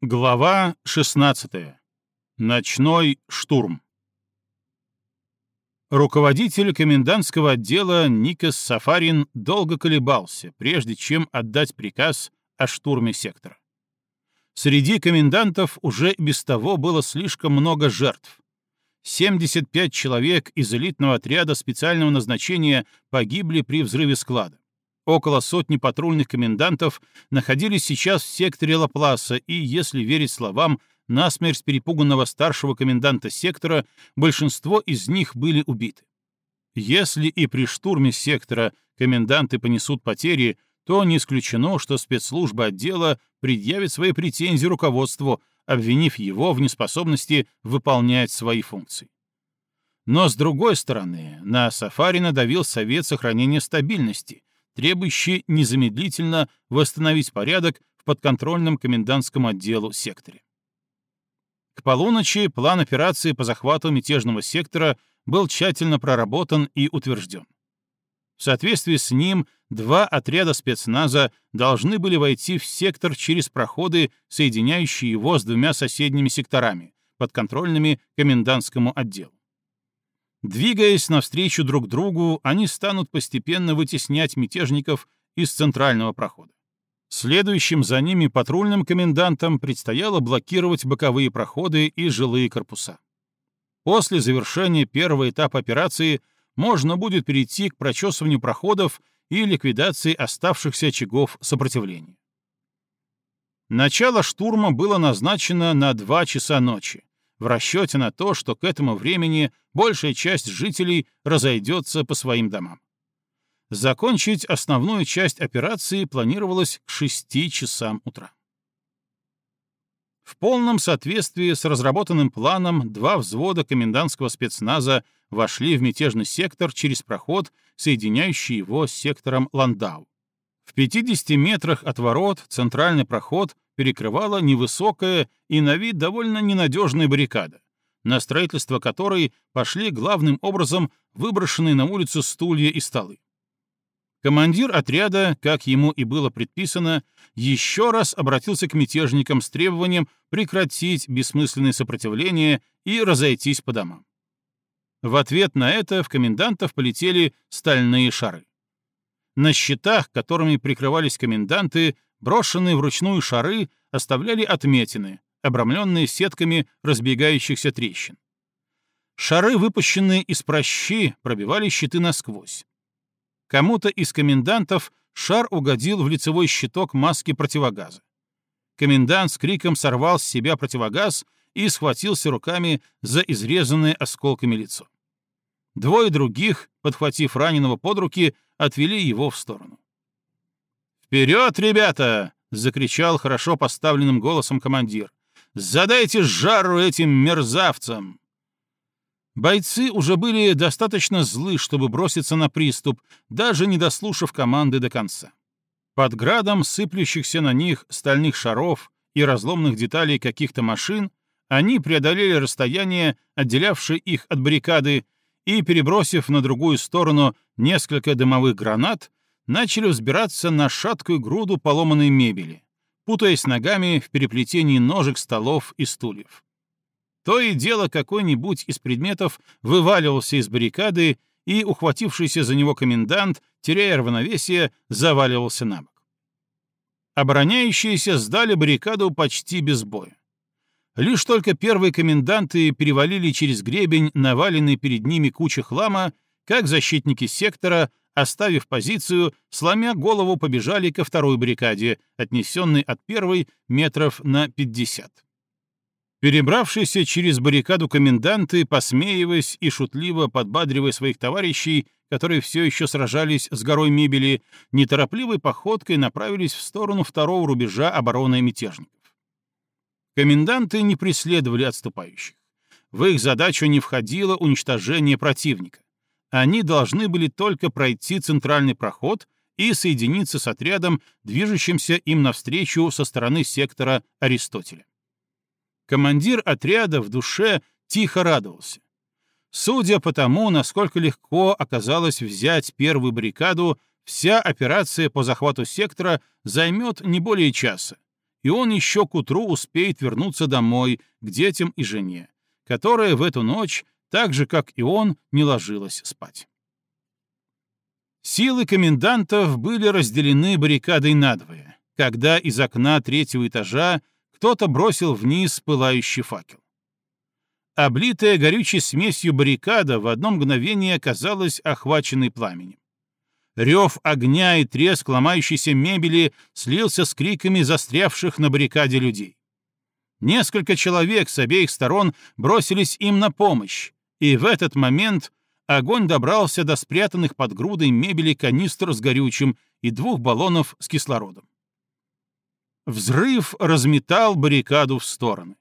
Глава 16. Ночной штурм. Руководитель комендантского отдела Никас Сафарин долго колебался, прежде чем отдать приказ о штурме сектора. Среди комендантов уже без того было слишком много жертв. 75 человек из элитного отряда специального назначения погибли при взрыве склада. Около сотни патрульных комендантов находились сейчас в секторе Лапласа, и, если верить словам насмерть перепуганного старшего коменданта сектора, большинство из них были убиты. Если и при штурме сектора коменданты понесут потери, то не исключено, что спецслужба отдела предъявит свои претензии руководству, обвинив его в неспособности выполнять свои функции. Но, с другой стороны, на Сафари надавил Совет сохранения стабильности, требующий незамедлительно восстановить порядок в подконтрольном комендантском отделу секторе. К полуночи план операции по захвату мятежного сектора был тщательно проработан и утвержден. В соответствии с ним два отряда спецназа должны были войти в сектор через проходы, соединяющие его с двумя соседними секторами, подконтрольными комендантскому отделу. Двигаясь навстречу друг другу, они станут постепенно вытеснять мятежников из центрального прохода. Следующим за ними патрульным комендантам предстояло блокировать боковые проходы и жилые корпуса. После завершения первого этапа операции можно будет перейти к прочесыванию проходов и ликвидации оставшихся очагов сопротивления. Начало штурма было назначено на 2 часа ночи, в расчете на то, что к этому времени большая часть жителей разойдется по своим домам. Закончить основную часть операции планировалось к 6 часам утра. В полном соответствии с разработанным планом два взвода комендантского спецназа вошли в мятежный сектор через проход, соединяющий его с сектором Ландау. В 50 метрах от ворот центральный проход перекрывала невысокая и на вид довольно ненадежная баррикада, на строительство которой пошли главным образом выброшенные на улицу стулья и столы. Командир отряда, как ему и было предписано, еще раз обратился к мятежникам с требованием прекратить бессмысленное сопротивление и разойтись по домам. В ответ на это в комендантов полетели стальные шары. На щитах, которыми прикрывались коменданты, Брошенные вручную шары оставляли отметины, обрамленные сетками разбегающихся трещин. Шары, выпущенные из прощи, пробивали щиты насквозь. Кому-то из комендантов шар угодил в лицевой щиток маски противогаза. Комендант с криком сорвал с себя противогаз и схватился руками за изрезанное осколками лицо. Двое других, подхватив раненого под руки, отвели его в сторону. «Вперед, ребята!» — закричал хорошо поставленным голосом командир. «Задайте жару этим мерзавцам!» Бойцы уже были достаточно злы, чтобы броситься на приступ, даже не дослушав команды до конца. Под градом сыплющихся на них стальных шаров и разломных деталей каких-то машин они преодолели расстояние, отделявшее их от баррикады, и, перебросив на другую сторону несколько дымовых гранат, начали взбираться на шаткую груду поломанной мебели, путаясь ногами в переплетении ножек столов и стульев. То и дело какой-нибудь из предметов вываливался из баррикады, и ухватившийся за него комендант, теряя равновесие, заваливался на бок. Обороняющиеся сдали баррикаду почти без боя. Лишь только первые коменданты перевалили через гребень, наваленный перед ними куча хлама, как защитники сектора оставив позицию, сломя голову, побежали ко второй баррикаде, отнесенной от первой метров на 50. Перебравшиеся через баррикаду коменданты, посмеиваясь и шутливо подбадривая своих товарищей, которые все еще сражались с горой мебели, неторопливой походкой направились в сторону второго рубежа обороны мятежников. Коменданты не преследовали отступающих. В их задачу не входило уничтожение противника они должны были только пройти центральный проход и соединиться с отрядом, движущимся им навстречу со стороны сектора Аристотеля. Командир отряда в душе тихо радовался. Судя по тому, насколько легко оказалось взять первую баррикаду, вся операция по захвату сектора займет не более часа, и он еще к утру успеет вернуться домой, к детям и жене, которая в эту ночь, так же, как и он, не ложилась спать. Силы комендантов были разделены баррикадой надвое, когда из окна третьего этажа кто-то бросил вниз пылающий факел. Облитая горючей смесью баррикада в одно мгновение оказалась охваченной пламенем. Рев огня и треск ломающейся мебели слился с криками застрявших на баррикаде людей. Несколько человек с обеих сторон бросились им на помощь, и в этот момент огонь добрался до спрятанных под грудой мебели канистр с горючим и двух баллонов с кислородом. Взрыв разметал баррикаду в стороны.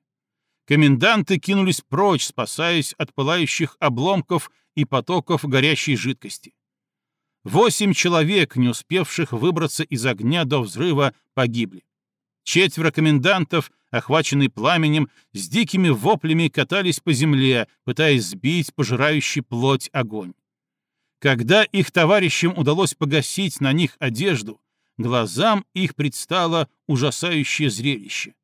Коменданты кинулись прочь, спасаясь от пылающих обломков и потоков горящей жидкости. Восемь человек, не успевших выбраться из огня до взрыва, погибли. Четверо комендантов, охваченные пламенем, с дикими воплями катались по земле, пытаясь сбить пожирающий плоть огонь. Когда их товарищам удалось погасить на них одежду, глазам их предстало ужасающее зрелище.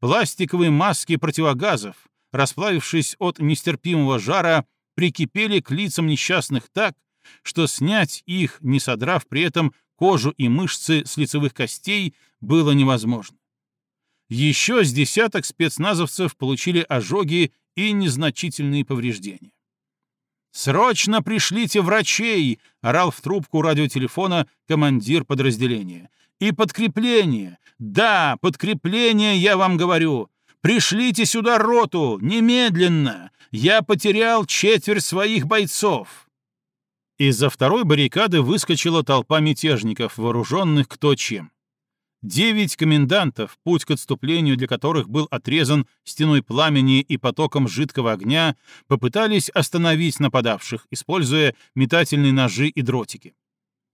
Пластиковые маски противогазов, расплавившись от нестерпимого жара, прикипели к лицам несчастных так, что снять их, не содрав при этом кожу и мышцы с лицевых костей, было невозможно. Еще с десяток спецназовцев получили ожоги и незначительные повреждения. «Срочно пришлите врачей!» — орал в трубку радиотелефона командир подразделения. «И подкрепление! Да, подкрепление, я вам говорю! Пришлите сюда роту! Немедленно! Я потерял четверть своих бойцов!» Из-за второй баррикады выскочила толпа мятежников, вооруженных кто чем. Девять комендантов, путь к отступлению для которых был отрезан стеной пламени и потоком жидкого огня, попытались остановить нападавших, используя метательные ножи и дротики.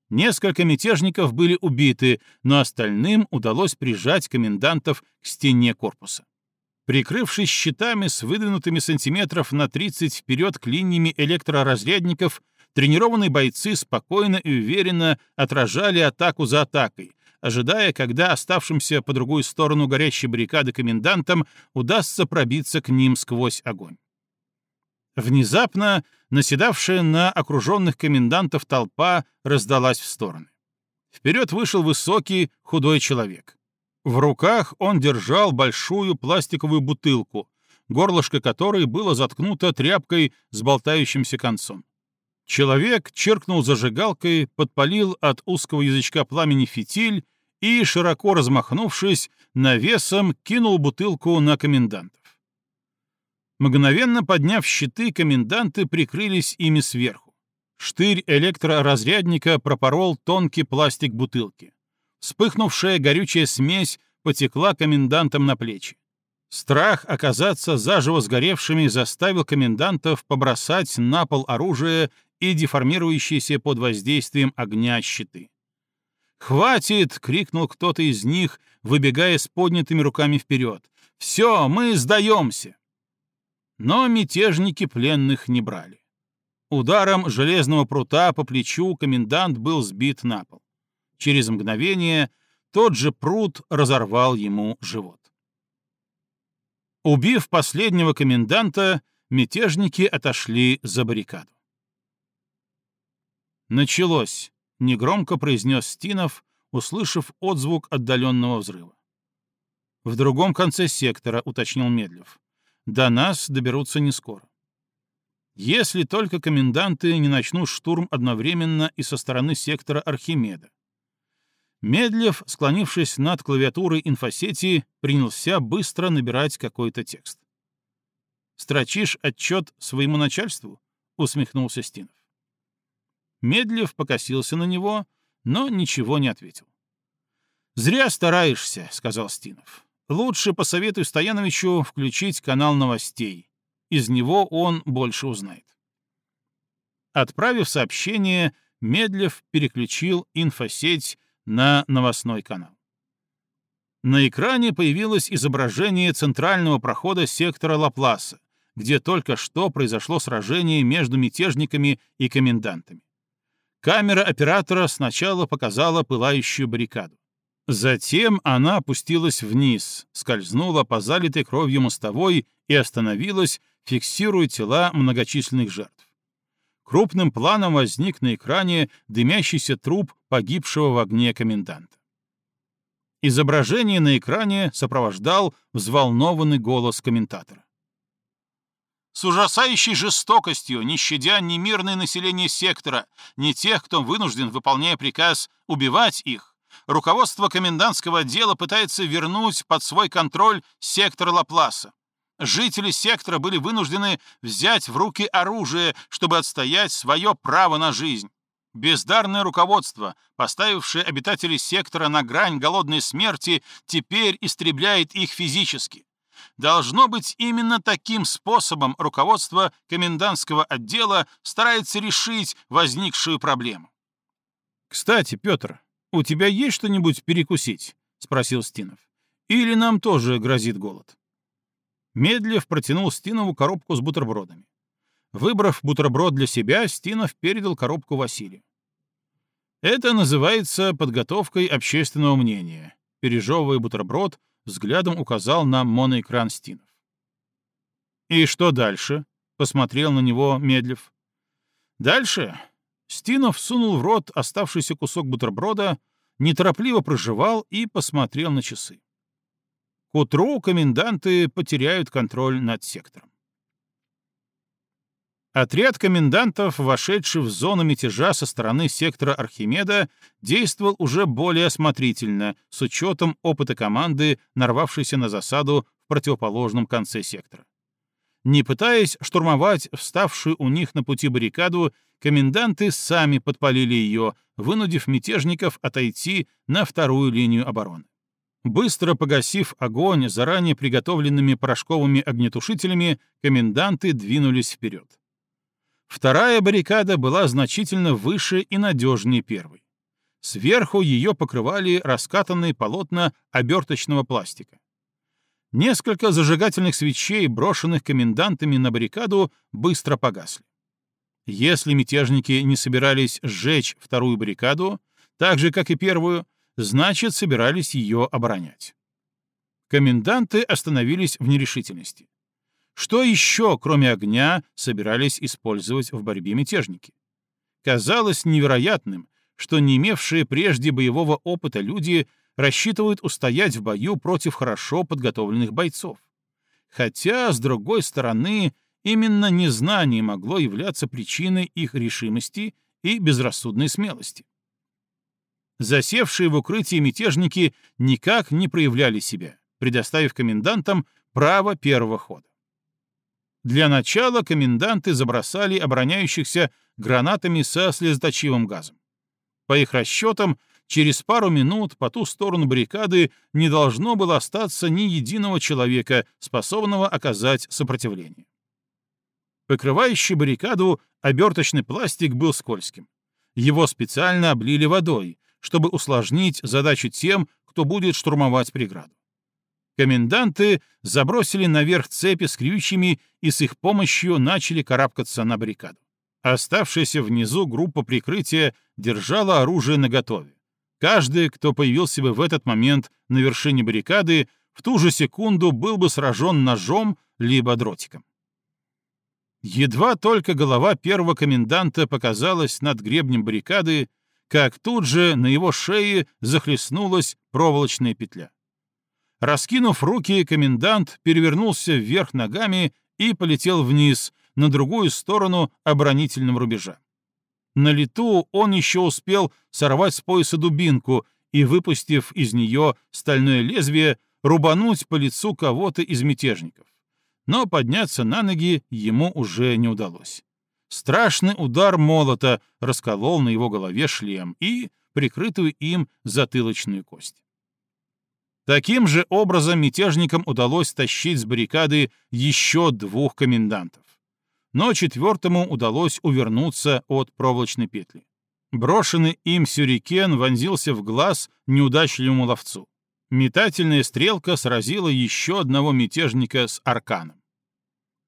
Несколько мятежников были убиты, но остальным удалось прижать комендантов к стене корпуса. Прикрывшись щитами с выдвинутыми сантиметров на 30 вперед клиньями электроразрядников, тренированные бойцы спокойно и уверенно отражали атаку за атакой, ожидая, когда оставшимся по другую сторону горящей баррикады комендантам удастся пробиться к ним сквозь огонь. Внезапно наседавшая на окруженных комендантов толпа раздалась в стороны. Вперед вышел высокий, худой человек. В руках он держал большую пластиковую бутылку, горлышко которой было заткнуто тряпкой с болтающимся концом. Человек черкнул зажигалкой, подпалил от узкого язычка пламени фитиль и, широко размахнувшись, навесом кинул бутылку на комендантов. Мгновенно подняв щиты, коменданты прикрылись ими сверху. Штырь электроразрядника пропорол тонкий пластик бутылки. Вспыхнувшая горючая смесь потекла комендантам на плечи. Страх оказаться заживо сгоревшими заставил комендантов побросать на пол оружие и деформирующиеся под воздействием огня щиты. «Хватит!» — крикнул кто-то из них, выбегая с поднятыми руками вперед. «Все, мы сдаемся!» Но мятежники пленных не брали. Ударом железного прута по плечу комендант был сбит на пол. Через мгновение тот же прут разорвал ему живот. Убив последнего коменданта, мятежники отошли за баррикаду. «Началось», — негромко произнес Стинов, услышав отзвук отдаленного взрыва. «В другом конце сектора», — уточнил Медлев. «До нас доберутся не скоро. Если только коменданты не начнут штурм одновременно и со стороны сектора Архимеда». Медлев, склонившись над клавиатурой инфосети, принялся быстро набирать какой-то текст. «Строчишь отчет своему начальству?» — усмехнулся Стинов. Медлев покосился на него, но ничего не ответил. «Зря стараешься», — сказал Стинов. «Лучше посоветуй Стояновичу включить канал новостей. Из него он больше узнает». Отправив сообщение, Медлев переключил инфосеть на новостной канал. На экране появилось изображение центрального прохода сектора Лапласа, где только что произошло сражение между мятежниками и комендантами. Камера оператора сначала показала пылающую баррикаду. Затем она опустилась вниз, скользнула по залитой кровью мостовой и остановилась, фиксируя тела многочисленных жертв. Крупным планом возник на экране дымящийся труп погибшего в огне коменданта. Изображение на экране сопровождал взволнованный голос комментатора. С ужасающей жестокостью, не щадя ни мирное население сектора, ни тех, кто вынужден, выполняя приказ, убивать их, руководство комендантского отдела пытается вернуть под свой контроль сектор Лапласа. Жители сектора были вынуждены взять в руки оружие, чтобы отстоять свое право на жизнь. Бездарное руководство, поставившее обитателей сектора на грань голодной смерти, теперь истребляет их физически. Должно быть, именно таким способом руководство комендантского отдела старается решить возникшую проблему. «Кстати, Петр, у тебя есть что-нибудь перекусить?» — спросил Стинов. «Или нам тоже грозит голод?» Медлев протянул Стинову коробку с бутербродами. Выбрав бутерброд для себя, Стинов передал коробку Василию. Это называется подготовкой общественного мнения. Пережевывая бутерброд, взглядом указал на моноэкран Стинов. «И что дальше?» — посмотрел на него Медлев. «Дальше?» Стинов сунул в рот оставшийся кусок бутерброда, неторопливо прожевал и посмотрел на часы. К утру коменданты потеряют контроль над сектором. Отряд комендантов, вошедший в зону мятежа со стороны сектора Архимеда, действовал уже более осмотрительно, с учетом опыта команды, нарвавшейся на засаду в противоположном конце сектора. Не пытаясь штурмовать вставшую у них на пути баррикаду, коменданты сами подпалили ее, вынудив мятежников отойти на вторую линию обороны. Быстро погасив огонь заранее приготовленными порошковыми огнетушителями, коменданты двинулись вперед. Вторая баррикада была значительно выше и надежнее первой. Сверху ее покрывали раскатанные полотна оберточного пластика. Несколько зажигательных свечей, брошенных комендантами на баррикаду, быстро погасли. Если мятежники не собирались сжечь вторую баррикаду, так же, как и первую, значит, собирались ее оборонять. Коменданты остановились в нерешительности. Что еще, кроме огня, собирались использовать в борьбе мятежники? Казалось невероятным, что не имевшие прежде боевого опыта люди рассчитывают устоять в бою против хорошо подготовленных бойцов. Хотя, с другой стороны, именно незнание могло являться причиной их решимости и безрассудной смелости. Засевшие в укрытии мятежники никак не проявляли себя, предоставив комендантам право первого хода. Для начала коменданты забросали обороняющихся гранатами со слезоточивым газом. По их расчетам, через пару минут по ту сторону баррикады не должно было остаться ни единого человека, способного оказать сопротивление. Покрывающий баррикаду оберточный пластик был скользким. Его специально облили водой, чтобы усложнить задачу тем, кто будет штурмовать преграду. Коменданты забросили наверх цепи с крючьями и с их помощью начали карабкаться на баррикаду. Оставшаяся внизу группа прикрытия держала оружие наготове. Каждый, кто появился бы в этот момент на вершине баррикады, в ту же секунду был бы сражен ножом либо дротиком. Едва только голова первого коменданта показалась над гребнем баррикады, как тут же на его шее захлестнулась проволочная петля. Раскинув руки, комендант перевернулся вверх ногами и полетел вниз, на другую сторону оборонительного рубежа. На лету он еще успел сорвать с пояса дубинку и, выпустив из нее стальное лезвие, рубануть по лицу кого-то из мятежников. Но подняться на ноги ему уже не удалось. Страшный удар молота расколол на его голове шлем и прикрытую им затылочную кость. Таким же образом мятежникам удалось тащить с баррикады еще двух комендантов. Но четвертому удалось увернуться от проволочной петли. Брошенный им сюрикен вонзился в глаз неудачливому ловцу. Метательная стрелка сразила еще одного мятежника с арканом.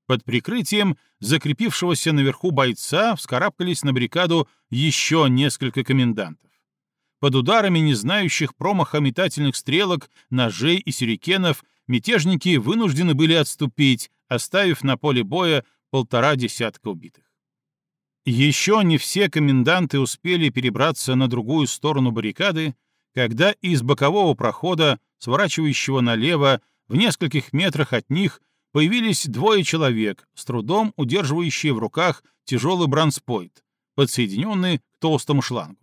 Под прикрытием закрепившегося наверху бойца вскарабкались на баррикаду еще несколько комендантов. Под ударами не знающих промаха метательных стрелок, ножей и сюрикенов мятежники вынуждены были отступить, оставив на поле боя полтора десятка убитых. Еще не все коменданты успели перебраться на другую сторону баррикады, когда из бокового прохода, сворачивающего налево, в нескольких метрах от них появились двое человек, с трудом удерживающие в руках тяжелый бронспойт, подсоединенный к толстому шлангу.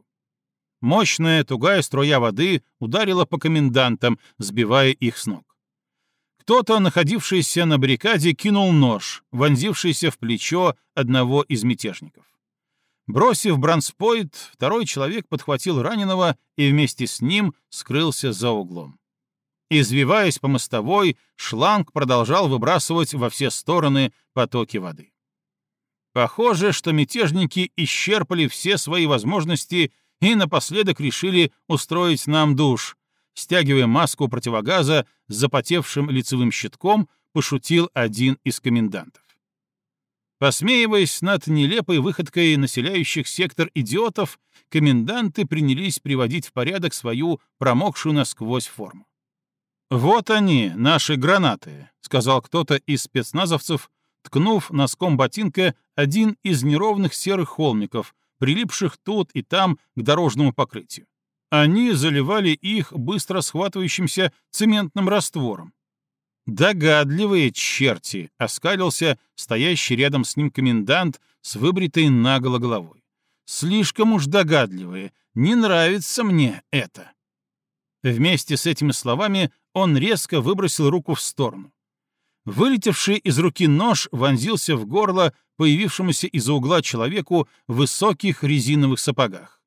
Мощная, тугая струя воды ударила по комендантам, сбивая их с ног. Кто-то, находившийся на баррикаде, кинул нож, вонзившийся в плечо одного из мятежников. Бросив бронспойт, второй человек подхватил раненого и вместе с ним скрылся за углом. Извиваясь по мостовой, шланг продолжал выбрасывать во все стороны потоки воды. Похоже, что мятежники исчерпали все свои возможности и напоследок решили устроить нам душ. Стягивая маску противогаза с запотевшим лицевым щитком, пошутил один из комендантов. Посмеиваясь над нелепой выходкой населяющих сектор идиотов, коменданты принялись приводить в порядок свою промокшую насквозь форму. «Вот они, наши гранаты», — сказал кто-то из спецназовцев, ткнув носком ботинка один из неровных серых холмиков, прилипших тут и там к дорожному покрытию. Они заливали их быстро схватывающимся цементным раствором. «Догадливые черти!» — оскалился стоящий рядом с ним комендант с выбритой наголо головой. «Слишком уж догадливые! Не нравится мне это!» Вместе с этими словами он резко выбросил руку в сторону. Вылетевший из руки нож вонзился в горло появившемуся из-за угла человеку в высоких резиновых сапогах.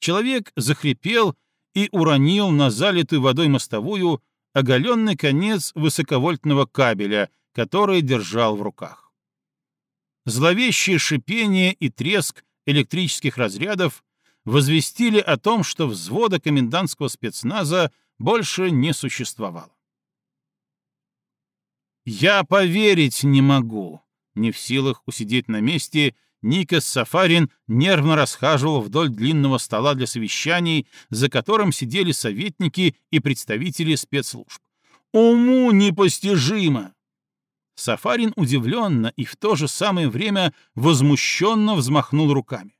Человек захрипел и уронил на залитую водой мостовую оголенный конец высоковольтного кабеля, который держал в руках. Зловещее шипение и треск электрических разрядов возвестили о том, что взвода комендантского спецназа больше не существовало. «Я поверить не могу!» Не в силах усидеть на месте, Никас Сафарин нервно расхаживал вдоль длинного стола для совещаний, за которым сидели советники и представители спецслужб. «Уму непостижимо!» Сафарин удивленно и в то же самое время возмущенно взмахнул руками.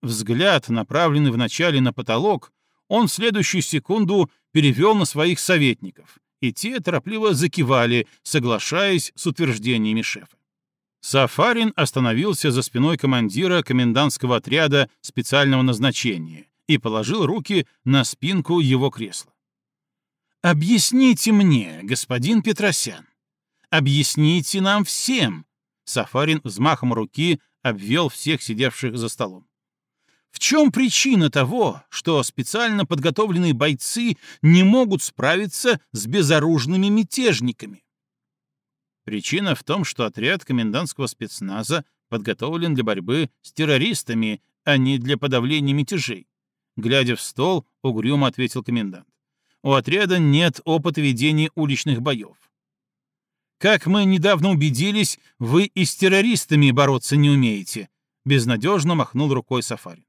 Взгляд, направленный вначале на потолок, он в следующую секунду перевел на своих советников, и те торопливо закивали, соглашаясь с утверждениями шефа. Сафарин остановился за спиной командира комендантского отряда специального назначения и положил руки на спинку его кресла. «Объясните мне, господин Петросян, объясните нам всем!» Сафарин взмахом руки обвел всех сидевших за столом. В чем причина того, что специально подготовленные бойцы не могут справиться с безоружными мятежниками? Причина в том, что отряд комендантского спецназа подготовлен для борьбы с террористами, а не для подавления мятежей. Глядя в стол, угрюмо ответил комендант. У отряда нет опыта ведения уличных боев. Как мы недавно убедились, вы и с террористами бороться не умеете, безнадежно махнул рукой Сафарин.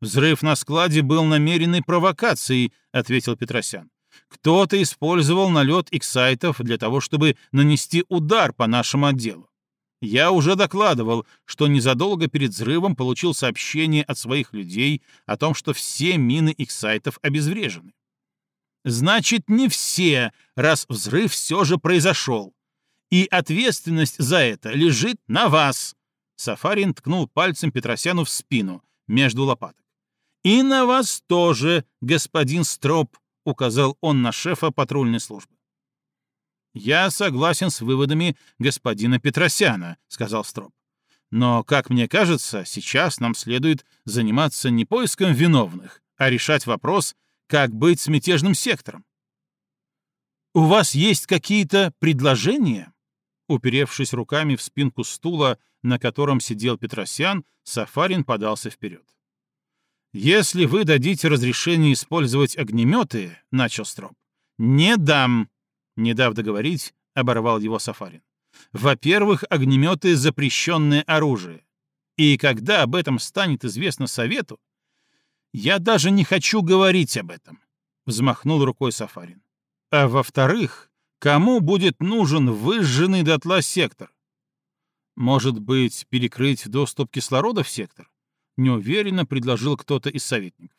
Взрыв на складе был намеренной провокацией, ответил Петросян. Кто-то использовал налет иксайтов для того, чтобы нанести удар по нашему отделу. Я уже докладывал, что незадолго перед взрывом получил сообщение от своих людей о том, что все мины иксайтов обезврежены. Значит, не все, раз взрыв все же произошел. И ответственность за это лежит на вас. Сафарин ткнул пальцем Петросяну в спину, между лопаток. И на вас тоже, господин Строп, указал он на шефа патрульной службы. «Я согласен с выводами господина Петросяна», — сказал Строп. «Но, как мне кажется, сейчас нам следует заниматься не поиском виновных, а решать вопрос, как быть с мятежным сектором». «У вас есть какие-то предложения?» Уперевшись руками в спинку стула, на котором сидел Петросян, Сафарин подался вперед. «Если вы дадите разрешение использовать огнеметы», — начал Строп. «Не дам», — не дав договорить, оборвал его Сафарин. «Во-первых, огнеметы — запрещенное оружие. И когда об этом станет известно Совету, Я даже не хочу говорить об этом, взмахнул рукой Сафарин. А во-вторых, кому будет нужен выжженный дотла сектор? Может быть, перекрыть доступ кислорода в сектор? Неуверенно предложил кто-то из советников.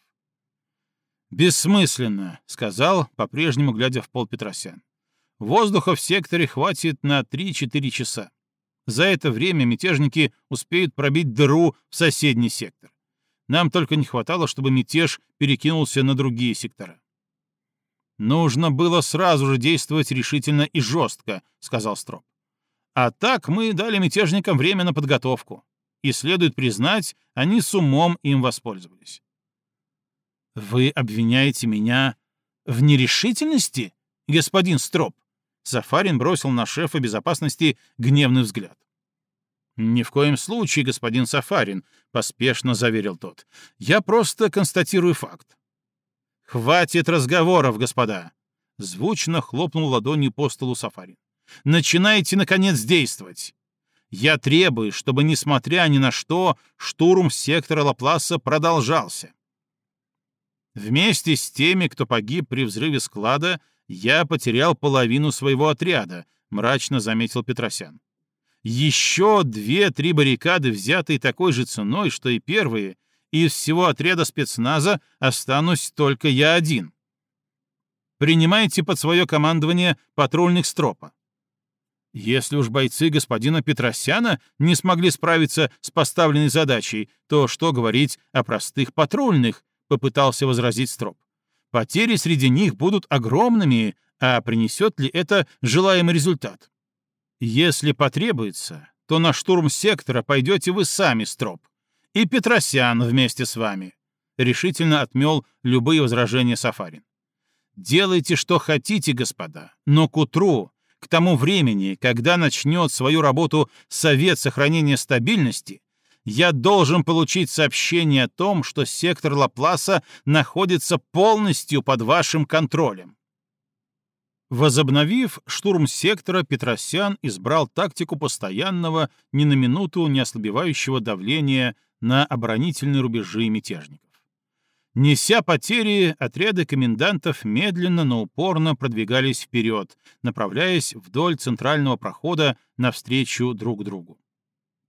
«Бессмысленно», — сказал, по-прежнему глядя в пол Петросян. «Воздуха в секторе хватит на 3-4 часа. За это время мятежники успеют пробить дыру в соседний сектор. Нам только не хватало, чтобы мятеж перекинулся на другие сектора. «Нужно было сразу же действовать решительно и жестко», — сказал Строп. «А так мы дали мятежникам время на подготовку. И следует признать, они с умом им воспользовались». «Вы обвиняете меня в нерешительности, господин Строп?» Сафарин бросил на шефа безопасности гневный взгляд. «Ни в коем случае, господин Сафарин», — поспешно заверил тот. «Я просто констатирую факт». «Хватит разговоров, господа!» — звучно хлопнул ладонью по столу Сафарин. «Начинайте, наконец, действовать!» Я требую, чтобы, несмотря ни на что, штурм сектора Лапласа продолжался. Вместе с теми, кто погиб при взрыве склада, я потерял половину своего отряда, мрачно заметил Петросян. Еще две-три баррикады, взятые такой же ценой, что и первые, и из всего отряда спецназа останусь только я один. Принимайте под свое командование патрульных стропа. Если уж бойцы господина Петросяна не смогли справиться с поставленной задачей, то что говорить о простых патрульных, попытался возразить Строп. Потери среди них будут огромными, а принесет ли это желаемый результат? Если потребуется, то на штурм сектора пойдете вы сами, Строп. И Петросян вместе с вами. Решительно отмел любые возражения Сафарин. Делайте, что хотите, господа, но к утру, к тому времени, когда начнет свою работу Совет сохранения стабильности, я должен получить сообщение о том, что сектор Лапласа находится полностью под вашим контролем. Возобновив штурм сектора, Петросян избрал тактику постоянного, ни на минуту не ослабевающего давления на оборонительные рубежи мятежников. Неся потери, отряды комендантов медленно, но упорно продвигались вперед, направляясь вдоль центрального прохода навстречу друг другу.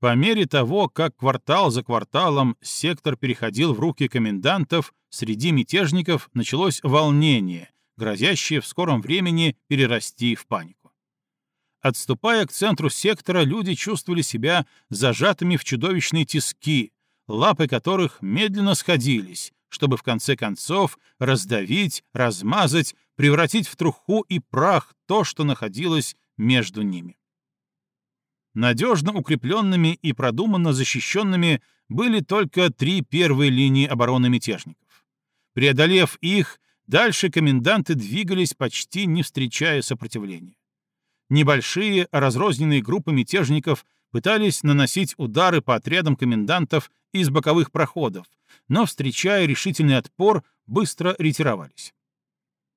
По мере того, как квартал за кварталом сектор переходил в руки комендантов, среди мятежников началось волнение — грозящее в скором времени перерасти в панику. Отступая к центру сектора, люди чувствовали себя зажатыми в чудовищные тиски, лапы которых медленно сходились, чтобы в конце концов раздавить, размазать, превратить в труху и прах то, что находилось между ними. Надежно укрепленными и продуманно защищенными были только три первые линии обороны мятежников. Преодолев их, Дальше коменданты двигались, почти не встречая сопротивления. Небольшие, разрозненные группы мятежников пытались наносить удары по отрядам комендантов из боковых проходов, но, встречая решительный отпор, быстро ретировались.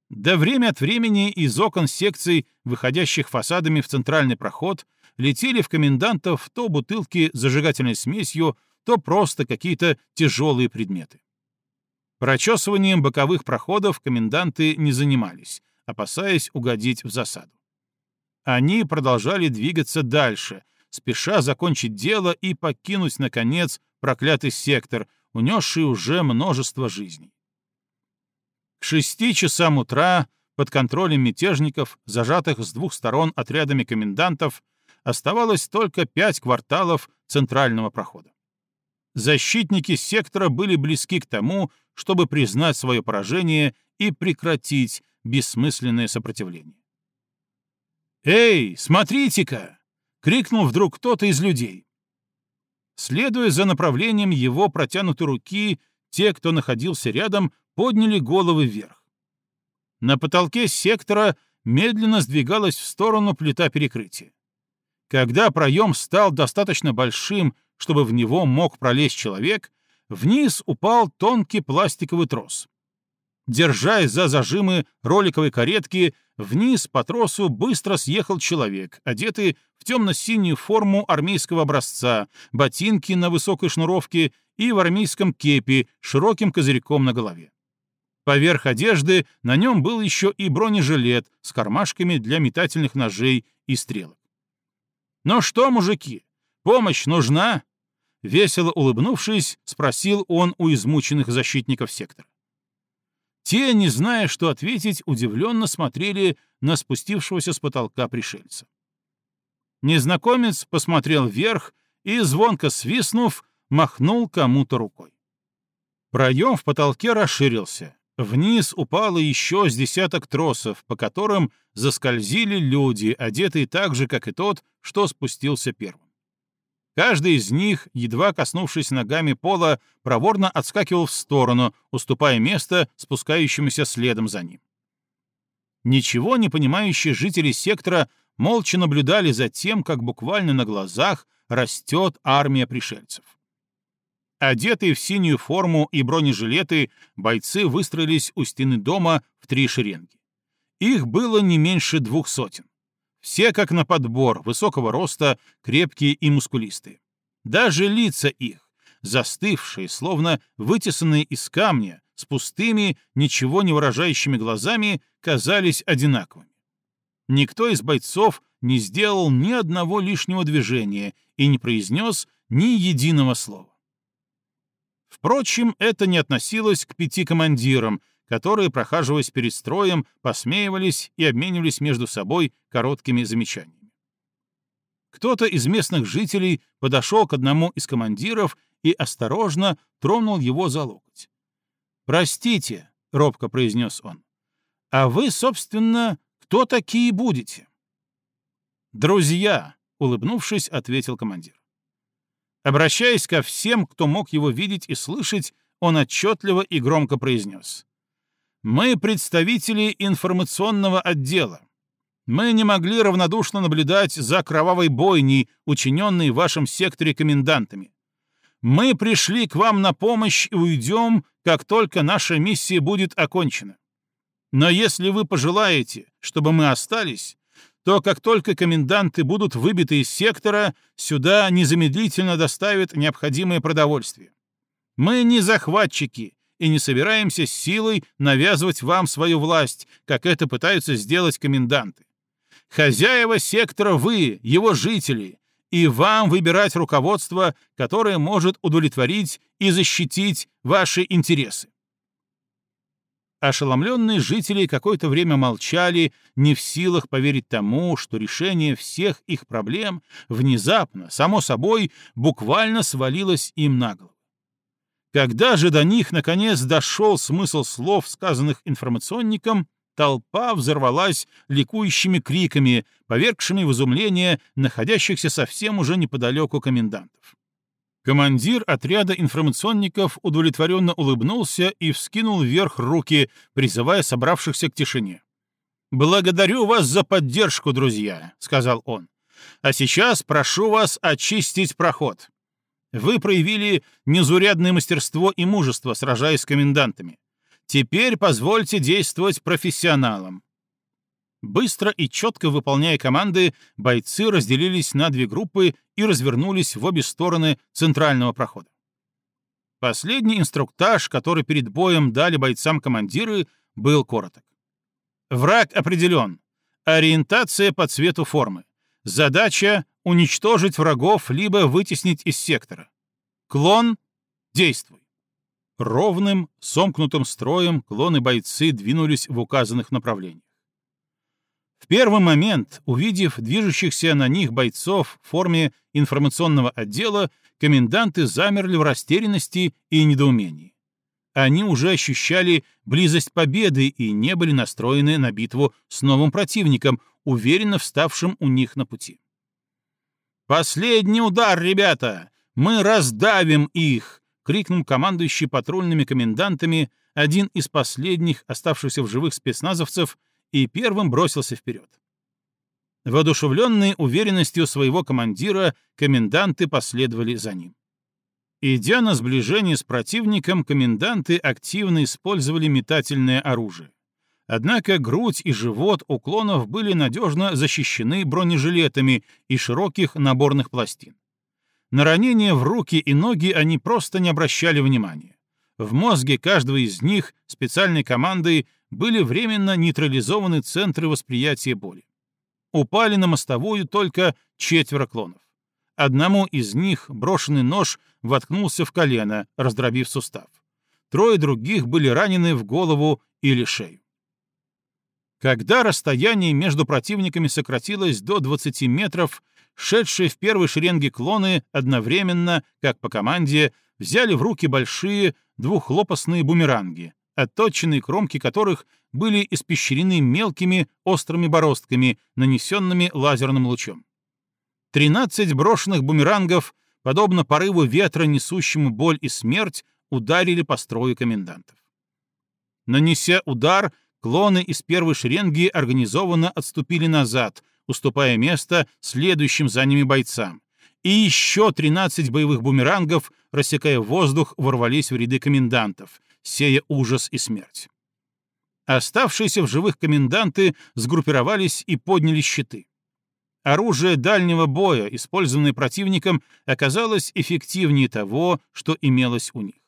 Да время от времени из окон секций, выходящих фасадами в центральный проход, летели в комендантов то бутылки с зажигательной смесью, то просто какие-то тяжелые предметы. Прочесыванием боковых проходов коменданты не занимались, опасаясь угодить в засаду. Они продолжали двигаться дальше, спеша закончить дело и покинуть, наконец, проклятый сектор, унесший уже множество жизней. К шести часам утра под контролем мятежников, зажатых с двух сторон отрядами комендантов, оставалось только пять кварталов центрального прохода. Защитники сектора были близки к тому, чтобы признать свое поражение и прекратить бессмысленное сопротивление. «Эй, смотрите-ка!» — крикнул вдруг кто-то из людей. Следуя за направлением его протянутой руки, те, кто находился рядом, подняли головы вверх. На потолке сектора медленно сдвигалась в сторону плита перекрытия. Когда проем стал достаточно большим, чтобы в него мог пролезть человек, вниз упал тонкий пластиковый трос. Держась за зажимы роликовой каретки, вниз по тросу быстро съехал человек, одетый в темно-синюю форму армейского образца, ботинки на высокой шнуровке и в армейском кепи с широким козырьком на голове. Поверх одежды на нем был еще и бронежилет с кармашками для метательных ножей и стрелок. «Ну что, мужики, помощь нужна?» Весело улыбнувшись, спросил он у измученных защитников сектора. Те, не зная, что ответить, удивленно смотрели на спустившегося с потолка пришельца. Незнакомец посмотрел вверх и, звонко свистнув, махнул кому-то рукой. Проем в потолке расширился. Вниз упало еще с десяток тросов, по которым заскользили люди, одетые так же, как и тот, что спустился первым. Каждый из них, едва коснувшись ногами пола, проворно отскакивал в сторону, уступая место спускающемуся следом за ним. Ничего не понимающие жители сектора молча наблюдали за тем, как буквально на глазах растет армия пришельцев. Одетые в синюю форму и бронежилеты, бойцы выстроились у стены дома в три шеренги. Их было не меньше двух сотен. Все как на подбор, высокого роста, крепкие и мускулистые. Даже лица их, застывшие, словно вытесанные из камня, с пустыми, ничего не выражающими глазами, казались одинаковыми. Никто из бойцов не сделал ни одного лишнего движения и не произнес ни единого слова. Впрочем, это не относилось к пяти командирам, которые, прохаживаясь перед строем, посмеивались и обменивались между собой короткими замечаниями. Кто-то из местных жителей подошел к одному из командиров и осторожно тронул его за локоть. «Простите», — робко произнес он, — «а вы, собственно, кто такие будете?» «Друзья», — улыбнувшись, ответил командир. Обращаясь ко всем, кто мог его видеть и слышать, он отчетливо и громко произнес. Мы представители информационного отдела. Мы не могли равнодушно наблюдать за кровавой бойней, учиненной в вашем секторе комендантами. Мы пришли к вам на помощь и уйдем, как только наша миссия будет окончена. Но если вы пожелаете, чтобы мы остались, то как только коменданты будут выбиты из сектора, сюда незамедлительно доставят необходимое продовольствие. Мы не захватчики и не собираемся силой навязывать вам свою власть, как это пытаются сделать коменданты. Хозяева сектора вы, его жители, и вам выбирать руководство, которое может удовлетворить и защитить ваши интересы. Ошеломленные жители какое-то время молчали, не в силах поверить тому, что решение всех их проблем внезапно, само собой, буквально свалилось им на голову. Когда же до них наконец дошел смысл слов, сказанных информационником, толпа взорвалась ликующими криками, повергшими в изумление находящихся совсем уже неподалеку комендантов. Командир отряда информационников удовлетворенно улыбнулся и вскинул вверх руки, призывая собравшихся к тишине. «Благодарю вас за поддержку, друзья», — сказал он. «А сейчас прошу вас очистить проход. Вы проявили незурядное мастерство и мужество, сражаясь с комендантами. Теперь позвольте действовать профессионалам. Быстро и четко выполняя команды, бойцы разделились на две группы и развернулись в обе стороны центрального прохода. Последний инструктаж, который перед боем дали бойцам командиры, был короток. Враг определен. Ориентация по цвету формы. Задача — уничтожить врагов либо вытеснить из сектора. Клон — действуй. Ровным, сомкнутым строем клоны-бойцы двинулись в указанных направлениях. В первый момент, увидев движущихся на них бойцов в форме информационного отдела, коменданты замерли в растерянности и недоумении. Они уже ощущали близость победы и не были настроены на битву с новым противником, уверенно вставшим у них на пути. «Последний удар, ребята! Мы раздавим их!» — крикнул командующий патрульными комендантами один из последних оставшихся в живых спецназовцев и первым бросился вперед. Воодушевленные уверенностью своего командира, коменданты последовали за ним. Идя на сближение с противником, коменданты активно использовали метательное оружие. Однако грудь и живот уклонов были надежно защищены бронежилетами и широких наборных пластин. На ранения в руки и ноги они просто не обращали внимания. В мозге каждого из них специальной командой были временно нейтрализованы центры восприятия боли. Упали на мостовую только четверо клонов. Одному из них брошенный нож воткнулся в колено, раздробив сустав. Трое других были ранены в голову или шею. Когда расстояние между противниками сократилось до 20 метров, шедшие в первой шеренге клоны одновременно, как по команде, взяли в руки большие двухлопастные бумеранги, отточенные кромки которых были испещрены мелкими острыми бороздками, нанесенными лазерным лучом. Тринадцать брошенных бумерангов, подобно порыву ветра, несущему боль и смерть, ударили по строю комендантов. Нанеся удар, клоны из первой шеренги организованно отступили назад, уступая место следующим за ними бойцам, и еще 13 боевых бумерангов, рассекая воздух, ворвались в ряды комендантов, сея ужас и смерть. Оставшиеся в живых коменданты сгруппировались и подняли щиты. Оружие дальнего боя, использованное противником, оказалось эффективнее того, что имелось у них.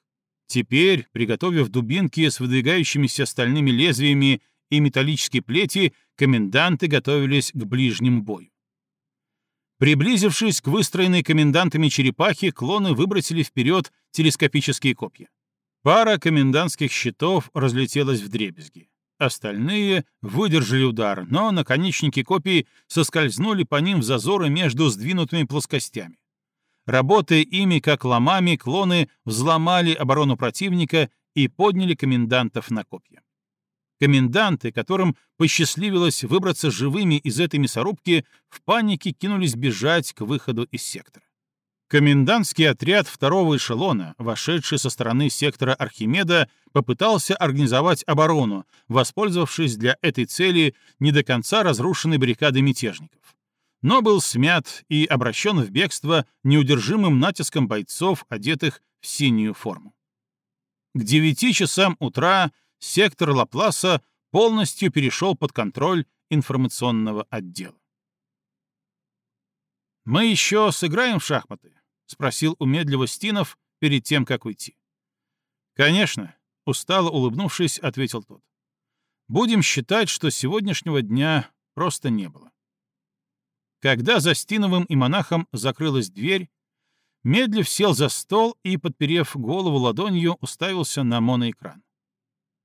Теперь, приготовив дубинки с выдвигающимися стальными лезвиями и металлические плети, коменданты готовились к ближнему бою. Приблизившись к выстроенной комендантами черепахе, клоны выбросили вперед телескопические копья. Пара комендантских щитов разлетелась в дребезги. Остальные выдержали удар, но наконечники копий соскользнули по ним в зазоры между сдвинутыми плоскостями. Работая ими как ломами, клоны взломали оборону противника и подняли комендантов на копья. Коменданты, которым посчастливилось выбраться живыми из этой мясорубки, в панике кинулись бежать к выходу из сектора. Комендантский отряд второго эшелона, вошедший со стороны сектора Архимеда, попытался организовать оборону, воспользовавшись для этой цели не до конца разрушенной баррикадой мятежников. Но был смят и обращен в бегство неудержимым натиском бойцов, одетых в синюю форму. К девяти часам утра сектор Лапласа полностью перешел под контроль информационного отдела. «Мы еще сыграем в шахматы?» — спросил умедливо Стинов перед тем, как уйти. «Конечно», — устало улыбнувшись, ответил тот. «Будем считать, что сегодняшнего дня просто не было». Когда за Стиновым и монахом закрылась дверь, Медлив сел за стол и, подперев голову ладонью, уставился на моноэкран.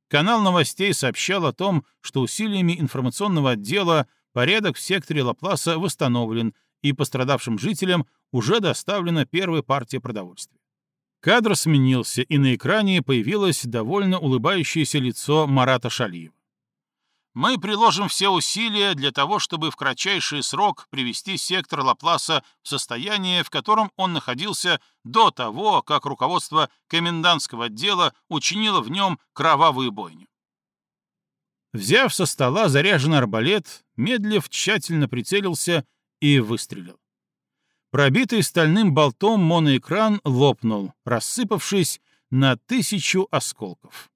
Канал новостей сообщал о том, что усилиями информационного отдела порядок в секторе Лапласа восстановлен, и пострадавшим жителям уже доставлена первая партия продовольствия. Кадр сменился, и на экране появилось довольно улыбающееся лицо Марата Шалиева. Мы приложим все усилия для того, чтобы в кратчайший срок привести сектор Лапласа в состояние, в котором он находился до того, как руководство комендантского отдела учинило в нем кровавую бойню. Взяв со стола заряженный арбалет, Медлев тщательно прицелился и выстрелил. Пробитый стальным болтом моноэкран лопнул, рассыпавшись на тысячу осколков.